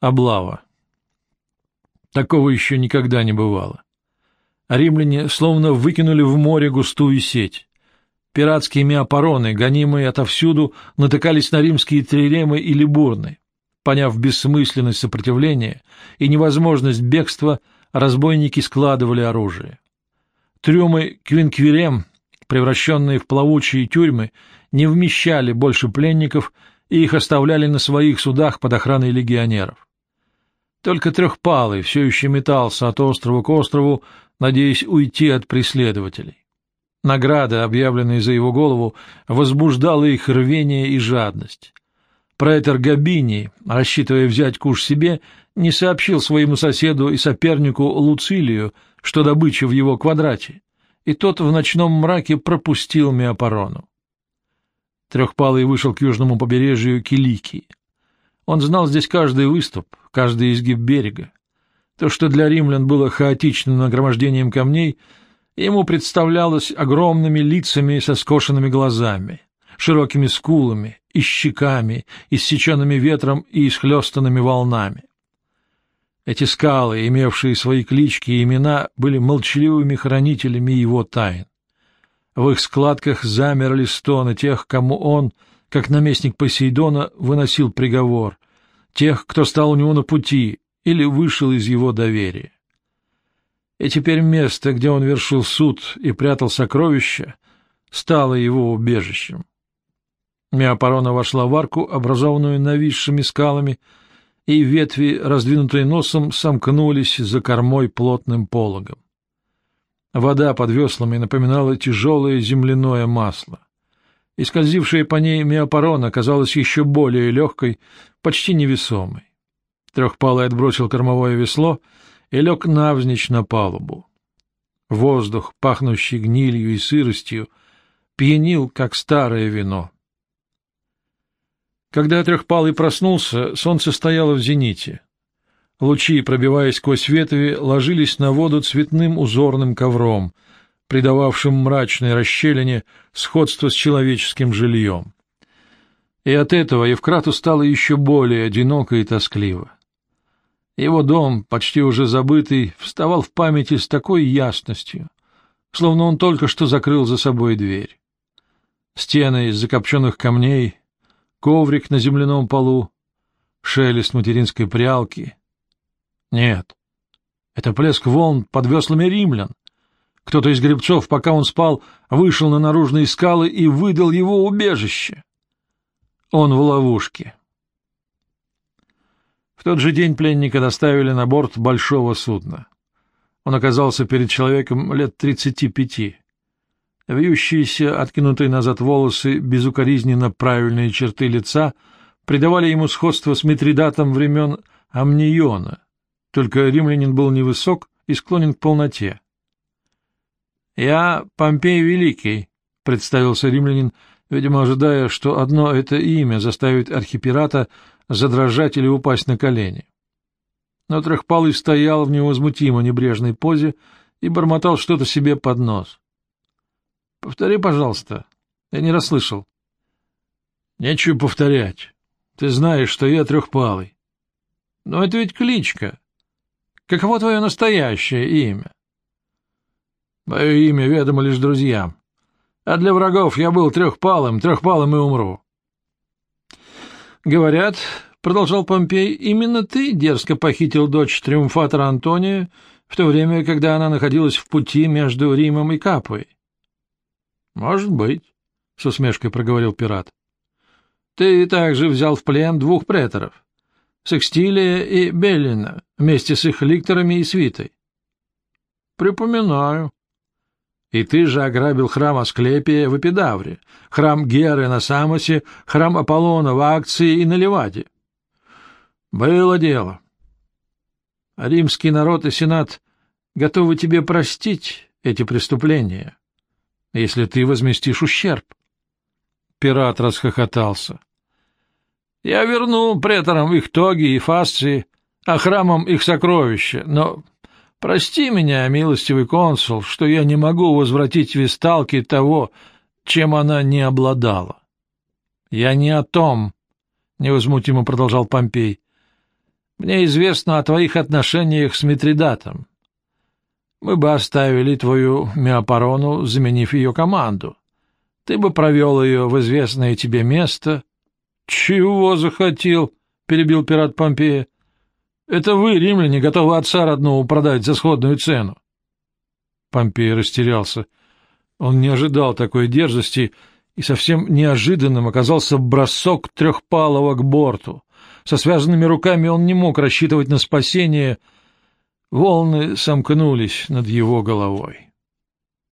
Облава. Такого еще никогда не бывало. Римляне словно выкинули в море густую сеть. Пиратские миопароны, гонимые отовсюду, натыкались на римские трилемы или бурны. Поняв бессмысленность сопротивления и невозможность бегства, разбойники складывали оружие. Трюмы Квинквилем, превращенные в плавучие тюрьмы, не вмещали больше пленников, и их оставляли на своих судах под охраной легионеров. Только Трехпалый все еще метался от острова к острову, надеясь уйти от преследователей. Награда, объявленная за его голову, возбуждала их рвение и жадность. Претор Габини, рассчитывая взять куш себе, не сообщил своему соседу и сопернику Луцилию, что добыча в его квадрате, и тот в ночном мраке пропустил Меопарону. Трехпалый вышел к южному побережью Киликии. Он знал здесь каждый выступ, каждый изгиб берега. То, что для римлян было хаотичным нагромождением камней, ему представлялось огромными лицами со скошенными глазами, широкими скулами и щеками, иссеченными ветром и исхлестанными волнами. Эти скалы, имевшие свои клички и имена, были молчаливыми хранителями его тайн. В их складках замерли стоны тех, кому он, как наместник Посейдона, выносил приговор, тех, кто стал у него на пути или вышел из его доверия. И теперь место, где он вершил суд и прятал сокровища, стало его убежищем. Меопарона вошла в арку, образованную нависшими скалами, и ветви, раздвинутые носом, сомкнулись за кормой плотным пологом. Вода под веслами напоминала тяжелое земляное масло, и скользившая по ней миопарона казалась еще более легкой, почти невесомой. Трехпалый отбросил кормовое весло и лег навзничь на палубу. Воздух, пахнущий гнилью и сыростью, пьянил, как старое вино. Когда Трехпалый проснулся, солнце стояло в зените. Лучи, пробиваясь сквозь ветви, ложились на воду цветным узорным ковром, придававшим мрачной расщелине сходство с человеческим жильем. И от этого Евкрату стало еще более одиноко и тоскливо. Его дом, почти уже забытый, вставал в памяти с такой ясностью, словно он только что закрыл за собой дверь. Стены из закопченных камней, коврик на земляном полу, шелест материнской прялки. Нет, это плеск волн под веслами римлян. Кто-то из гребцов, пока он спал, вышел на наружные скалы и выдал его убежище. Он в ловушке. В тот же день пленника доставили на борт большого судна. Он оказался перед человеком лет тридцати пяти. Вьющиеся, откинутые назад волосы, безукоризненно правильные черты лица придавали ему сходство с Митридатом времен Амниона, только римлянин был невысок и склонен к полноте. — Я Помпей Великий, — представился римлянин, видимо, ожидая, что одно это имя заставит архипирата задрожать или упасть на колени. Но Трехпалый стоял в невозмутимо небрежной позе и бормотал что-то себе под нос. — Повтори, пожалуйста. Я не расслышал. — Нечего повторять. Ты знаешь, что я Трехпалый. — Но это ведь кличка. Каково твое настоящее имя? — Мое имя ведомо лишь друзьям. А для врагов я был трехпалым, трехпалым и умру. — Говорят, — продолжал Помпей, — именно ты дерзко похитил дочь триумфатора Антония в то время, когда она находилась в пути между Римом и Капой. Может быть, — с усмешкой проговорил пират. — Ты также взял в плен двух преторов, Секстилия и Беллина, вместе с их ликторами и свитой. — Припоминаю. — И ты же ограбил храм Асклепия в Эпидавре, храм Геры на Самосе, храм Аполлона в Акции и на Леваде. — Было дело. Римский народ и сенат готовы тебе простить эти преступления если ты возместишь ущерб. Пират расхохотался. — Я верну преторам их тоги и фасции, а храмам их сокровища, но прости меня, милостивый консул, что я не могу возвратить висталке того, чем она не обладала. — Я не о том, — невозмутимо продолжал Помпей. Мне известно о твоих отношениях с Митридатом. Мы бы оставили твою Меопарону, заменив ее команду. Ты бы провел ее в известное тебе место. — Чего захотел? — перебил пират Помпея. — Это вы, римляне, готовы отца родного продать за сходную цену. Помпей растерялся. Он не ожидал такой дерзости, и совсем неожиданным оказался бросок трехпалого к борту. Со связанными руками он не мог рассчитывать на спасение. Волны сомкнулись над его головой.